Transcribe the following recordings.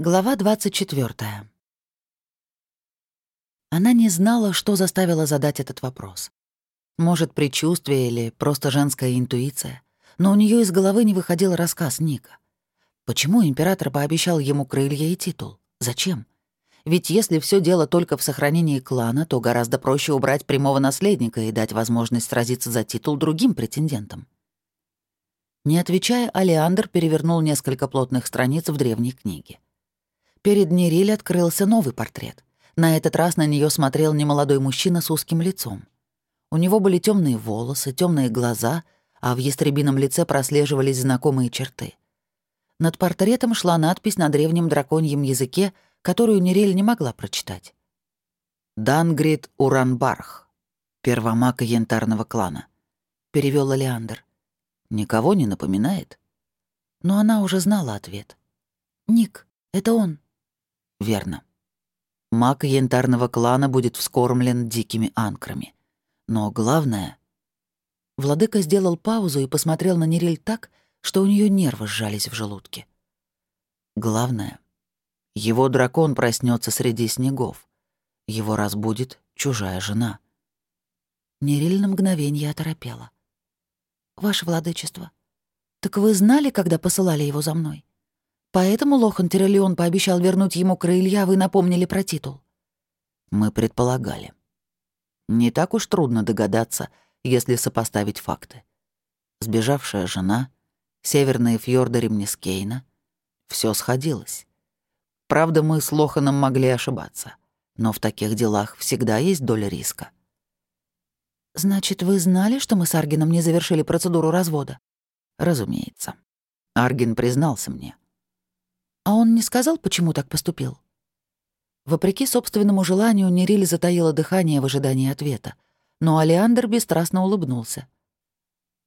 Глава 24. Она не знала, что заставило задать этот вопрос. Может, предчувствие или просто женская интуиция, но у нее из головы не выходил рассказ Ника. Почему император пообещал ему крылья и титул? Зачем? Ведь если все дело только в сохранении клана, то гораздо проще убрать прямого наследника и дать возможность сразиться за титул другим претендентам. Не отвечая, Алиандр перевернул несколько плотных страниц в древней книге. Перед Нериль открылся новый портрет. На этот раз на нее смотрел немолодой мужчина с узким лицом. У него были темные волосы, темные глаза, а в ястребином лице прослеживались знакомые черты. Над портретом шла надпись на древнем драконьем языке, которую Нериль не могла прочитать. «Дангрид Уранбарх, первомаг янтарного клана», — перевел Алиандр. «Никого не напоминает?» Но она уже знала ответ. «Ник, это он». Верно. Маг янтарного клана будет вскормлен дикими анкрами. Но главное... Владыка сделал паузу и посмотрел на Нериль так, что у нее нервы сжались в желудке. Главное, его дракон проснется среди снегов. Его разбудит чужая жена. Нериль на мгновение оторопела. «Ваше владычество, так вы знали, когда посылали его за мной?» Поэтому Лохан Тирелион пообещал вернуть ему крылья, вы напомнили про титул. Мы предполагали. Не так уж трудно догадаться, если сопоставить факты. Сбежавшая жена, северные фьорды Ремнискейна — все сходилось. Правда, мы с Лоханом могли ошибаться, но в таких делах всегда есть доля риска. «Значит, вы знали, что мы с Аргином не завершили процедуру развода?» «Разумеется. Аргин признался мне. А он не сказал, почему так поступил? Вопреки собственному желанию, Нериль затаила дыхание в ожидании ответа, но Алиандр бесстрастно улыбнулся.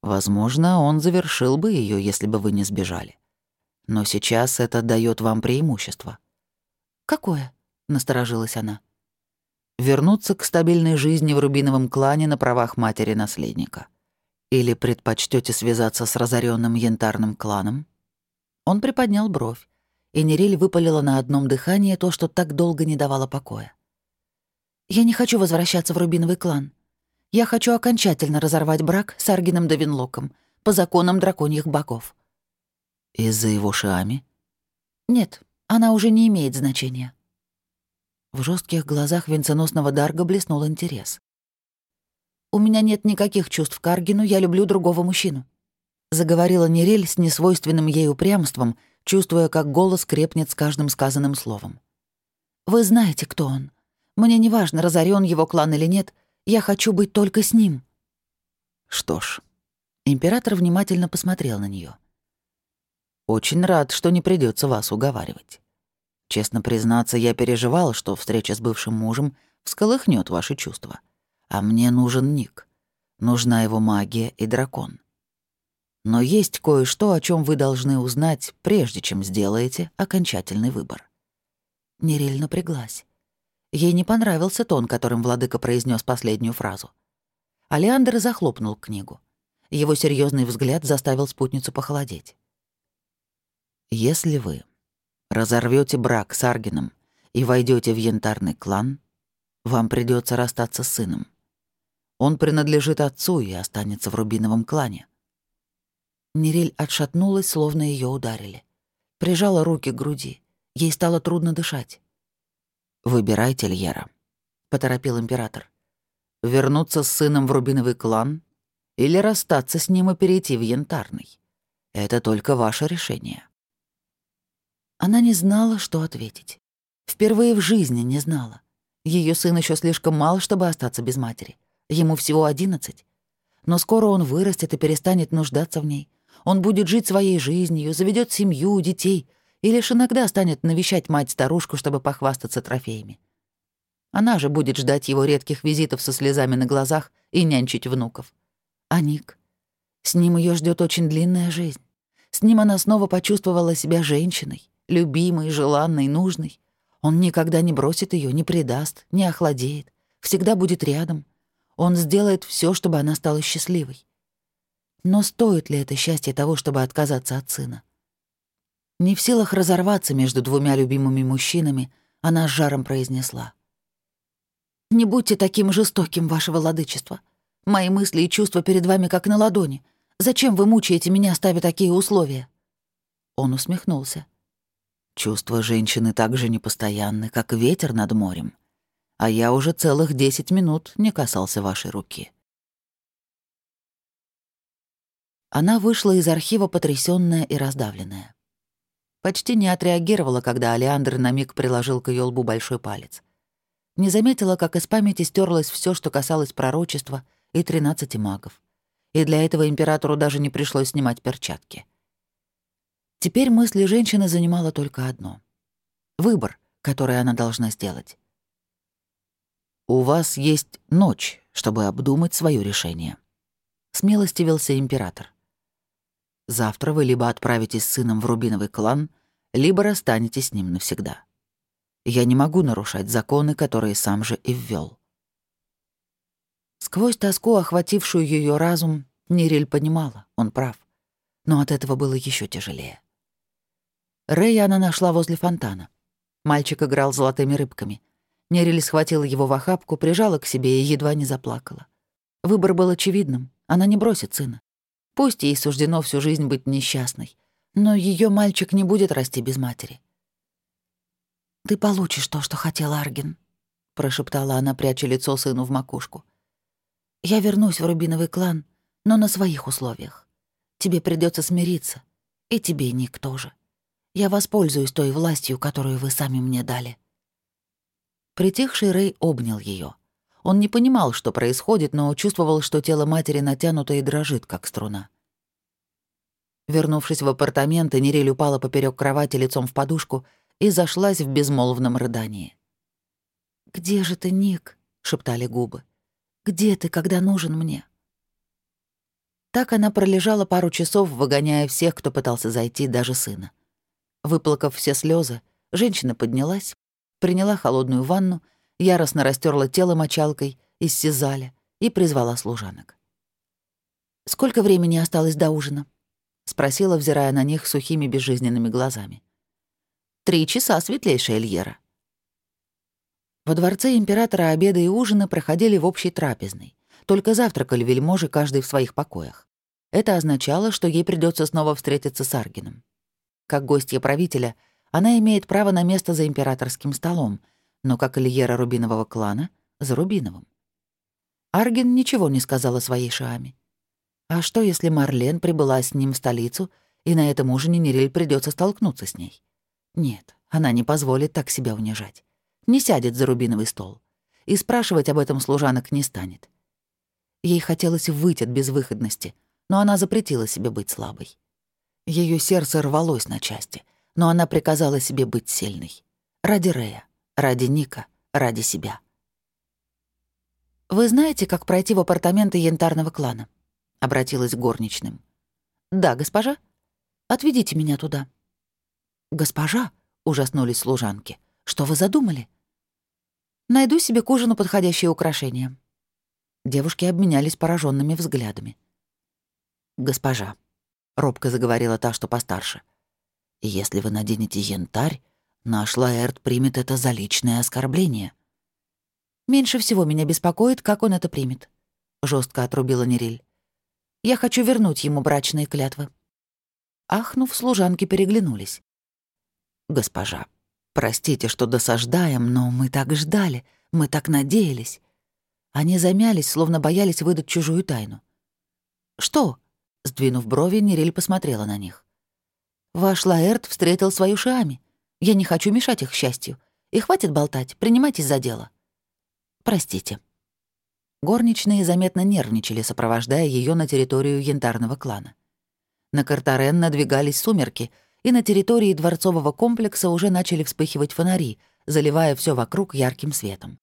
«Возможно, он завершил бы ее, если бы вы не сбежали. Но сейчас это дает вам преимущество». «Какое?» — насторожилась она. «Вернуться к стабильной жизни в Рубиновом клане на правах матери-наследника. Или предпочтете связаться с разоренным янтарным кланом?» Он приподнял бровь и Нериль выпалила на одном дыхании то, что так долго не давало покоя. «Я не хочу возвращаться в Рубиновый клан. Я хочу окончательно разорвать брак с Аргином Давинлоком по законам драконьих богов». «Из-за его шиами?» «Нет, она уже не имеет значения». В жестких глазах венценосного Дарга блеснул интерес. «У меня нет никаких чувств к Аргину, я люблю другого мужчину», — заговорила Нерель с несвойственным ей упрямством — чувствуя, как голос крепнет с каждым сказанным словом. «Вы знаете, кто он. Мне не важно, разорен его клан или нет, я хочу быть только с ним». Что ж, император внимательно посмотрел на нее. «Очень рад, что не придется вас уговаривать. Честно признаться, я переживал, что встреча с бывшим мужем всколыхнет ваши чувства. А мне нужен Ник. Нужна его магия и дракон. Но есть кое-что, о чем вы должны узнать, прежде чем сделаете окончательный выбор. Нериль напряглась. Ей не понравился тон, которым владыка произнес последнюю фразу. Алиандр захлопнул книгу. Его серьезный взгляд заставил спутницу похолодеть. «Если вы разорвете брак с Аргином и войдете в янтарный клан, вам придется расстаться с сыном. Он принадлежит отцу и останется в рубиновом клане. Нериль отшатнулась, словно ее ударили. Прижала руки к груди. Ей стало трудно дышать. «Выбирайте, Льера», — поторопил император. «Вернуться с сыном в Рубиновый клан или расстаться с ним и перейти в Янтарный? Это только ваше решение». Она не знала, что ответить. Впервые в жизни не знала. Ее сын еще слишком мал, чтобы остаться без матери. Ему всего одиннадцать. Но скоро он вырастет и перестанет нуждаться в ней. Он будет жить своей жизнью, заведет семью, детей и лишь иногда станет навещать мать-старушку, чтобы похвастаться трофеями. Она же будет ждать его редких визитов со слезами на глазах и нянчить внуков. А Ник? С ним ее ждет очень длинная жизнь. С ним она снова почувствовала себя женщиной, любимой, желанной, нужной. Он никогда не бросит ее, не предаст, не охладеет, всегда будет рядом. Он сделает все, чтобы она стала счастливой. Но стоит ли это счастье того, чтобы отказаться от сына? Не в силах разорваться между двумя любимыми мужчинами, она с жаром произнесла. «Не будьте таким жестоким, ваше владычество. Мои мысли и чувства перед вами как на ладони. Зачем вы мучаете меня, ставя такие условия?» Он усмехнулся. «Чувства женщины так же непостоянны, как ветер над морем. А я уже целых десять минут не касался вашей руки». Она вышла из архива потрясённая и раздавленная. Почти не отреагировала, когда Алеандр на миг приложил к её лбу большой палец. Не заметила, как из памяти стерлось всё, что касалось пророчества и тринадцати магов. И для этого императору даже не пришлось снимать перчатки. Теперь мысли женщины занимало только одно — выбор, который она должна сделать. «У вас есть ночь, чтобы обдумать свое решение», — смелостивился император. Завтра вы либо отправитесь с сыном в Рубиновый клан, либо расстанетесь с ним навсегда. Я не могу нарушать законы, которые сам же и ввел. Сквозь тоску, охватившую ее разум, Нериль понимала, он прав. Но от этого было еще тяжелее. Рэя она нашла возле фонтана. Мальчик играл золотыми рыбками. Нериль схватила его в охапку, прижала к себе и едва не заплакала. Выбор был очевидным. Она не бросит сына. Пусть ей суждено всю жизнь быть несчастной, но ее мальчик не будет расти без матери. «Ты получишь то, что хотел Арген», — прошептала она, пряча лицо сыну в макушку. «Я вернусь в Рубиновый клан, но на своих условиях. Тебе придется смириться, и тебе, Ник, тоже. Я воспользуюсь той властью, которую вы сами мне дали». Притихший Рэй обнял ее. Он не понимал, что происходит, но чувствовал, что тело матери натянуто и дрожит, как струна. Вернувшись в апартаменты, Нериль упала поперек кровати лицом в подушку и зашлась в безмолвном рыдании. «Где же ты, Ник?» — шептали губы. «Где ты, когда нужен мне?» Так она пролежала пару часов, выгоняя всех, кто пытался зайти, даже сына. Выплакав все слезы, женщина поднялась, приняла холодную ванну — яростно растерла тело мочалкой, иссязали и призвала служанок. «Сколько времени осталось до ужина?» — спросила, взирая на них сухими безжизненными глазами. «Три часа, светлейшая Эльера». Во дворце императора обеды и ужины проходили в общей трапезной. Только завтракали вельможи каждый в своих покоях. Это означало, что ей придется снова встретиться с Аргином. Как гостья правителя, она имеет право на место за императорским столом — но как Ильера Рубинового клана — за Рубиновым. Арген ничего не сказал о своей Шааме. А что, если Марлен прибыла с ним в столицу, и на этом ужине Нериль придется столкнуться с ней? Нет, она не позволит так себя унижать. Не сядет за рубиновый стол. И спрашивать об этом служанок не станет. Ей хотелось выйти от безвыходности, но она запретила себе быть слабой. Ее сердце рвалось на части, но она приказала себе быть сильной. Ради Рея. Ради Ника, ради себя. «Вы знаете, как пройти в апартаменты янтарного клана?» — обратилась к горничным. «Да, госпожа. Отведите меня туда». «Госпожа?» — ужаснулись служанки. «Что вы задумали?» «Найду себе к ужину подходящее украшение». Девушки обменялись пораженными взглядами. «Госпожа», — робко заговорила та, что постарше, — «если вы наденете янтарь, Наш Лаэрт примет это за личное оскорбление. Меньше всего меня беспокоит, как он это примет, жестко отрубила Нериль. Я хочу вернуть ему брачные клятвы. Ахнув, служанки переглянулись. Госпожа, простите, что досаждаем, но мы так ждали, мы так надеялись. Они замялись, словно боялись выдать чужую тайну. «Что?» — сдвинув брови, Нериль посмотрела на них. «Ваш Лаэрт встретил свою Шиами. Я не хочу мешать их счастью. И хватит болтать, принимайтесь за дело. Простите. Горничные заметно нервничали, сопровождая ее на территорию янтарного клана. На Картарен надвигались сумерки, и на территории дворцового комплекса уже начали вспыхивать фонари, заливая все вокруг ярким светом.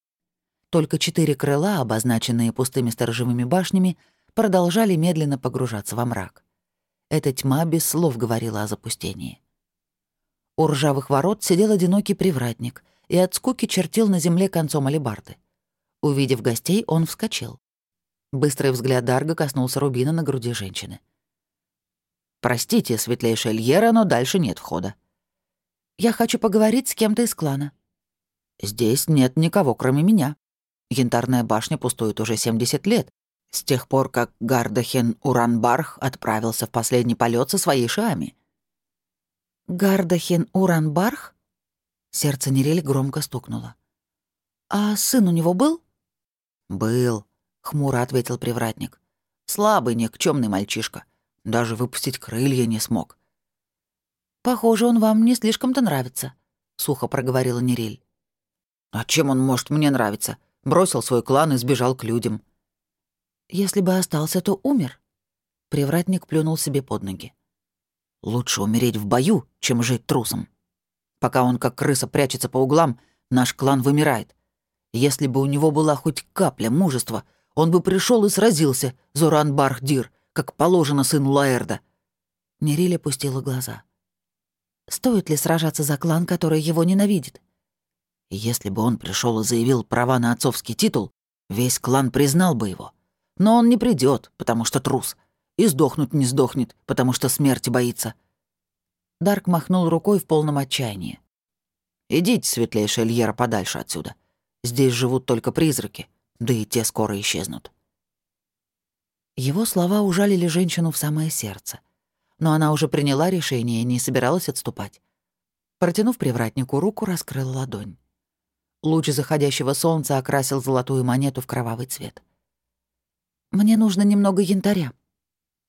Только четыре крыла, обозначенные пустыми сторожевыми башнями, продолжали медленно погружаться во мрак. Эта тьма без слов говорила о запустении. У ржавых ворот сидел одинокий привратник и от скуки чертил на земле концом алебарды. Увидев гостей, он вскочил. Быстрый взгляд Дарга коснулся рубина на груди женщины. «Простите, светлейшая Льера, но дальше нет входа», Я хочу поговорить с кем-то из клана». «Здесь нет никого, кроме меня. Янтарная башня пустует уже 70 лет, с тех пор, как Гардахен Уранбарх отправился в последний полет со своей шами». «Гардахен Уранбарх?» Сердце Нерели громко стукнуло. «А сын у него был?» «Был», — хмуро ответил привратник. «Слабый, никчемный мальчишка. Даже выпустить крылья не смог». «Похоже, он вам не слишком-то нравится», — сухо проговорила Нериль. «А чем он может мне нравиться? Бросил свой клан и сбежал к людям». «Если бы остался, то умер». Привратник плюнул себе под ноги. «Лучше умереть в бою, чем жить трусом. Пока он как крыса прячется по углам, наш клан вымирает. Если бы у него была хоть капля мужества, он бы пришел и сразился, Зоран Бархдир, как положено сыну Лаэрда. Нериля пустила глаза. Стоит ли сражаться за клан, который его ненавидит? Если бы он пришел и заявил права на отцовский титул, весь клан признал бы его. Но он не придет, потому что трус. И сдохнуть не сдохнет, потому что смерти боится. Дарк махнул рукой в полном отчаянии. «Идите, светлейшая Льера, подальше отсюда. Здесь живут только призраки, да и те скоро исчезнут». Его слова ужалили женщину в самое сердце. Но она уже приняла решение и не собиралась отступать. Протянув привратнику руку, раскрыла ладонь. Луч заходящего солнца окрасил золотую монету в кровавый цвет. «Мне нужно немного янтаря», —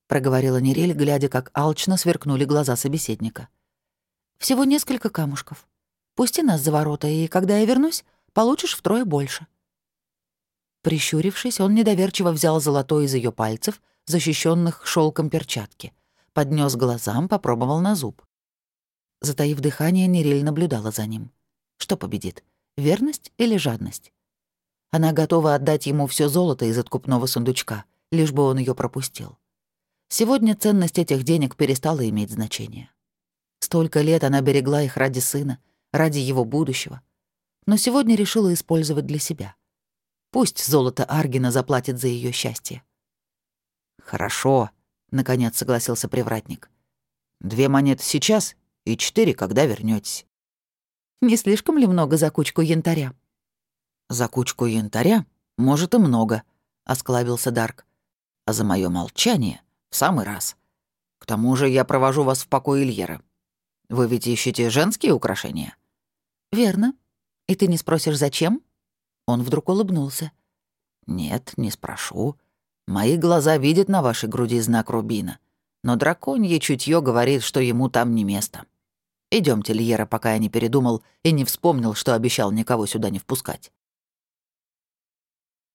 проговорила Нерель, глядя, как алчно сверкнули глаза собеседника. «Всего несколько камушков. Пусти нас за ворота, и когда я вернусь, Получишь втрое больше». Прищурившись, он недоверчиво взял золотой из ее пальцев, защищенных шелком перчатки, поднес глазам, попробовал на зуб. Затаив дыхание, Нериль наблюдала за ним. Что победит, верность или жадность? Она готова отдать ему все золото из откупного сундучка, лишь бы он ее пропустил. Сегодня ценность этих денег перестала иметь значение. Столько лет она берегла их ради сына, ради его будущего — но сегодня решила использовать для себя. Пусть золото Аргина заплатит за ее счастье. «Хорошо», — наконец согласился привратник. «Две монеты сейчас и четыре, когда вернётесь». «Не слишком ли много за кучку янтаря?» «За кучку янтаря? Может, и много», — осклабился Дарк. «А за моё молчание — в самый раз. К тому же я провожу вас в покой Ильера. Вы ведь ищете женские украшения?» «Верно», и ты не спросишь, зачем?» Он вдруг улыбнулся. «Нет, не спрошу. Мои глаза видят на вашей груди знак рубина, но драконье чутье говорит, что ему там не место. Идемте, Льера, пока я не передумал и не вспомнил, что обещал никого сюда не впускать».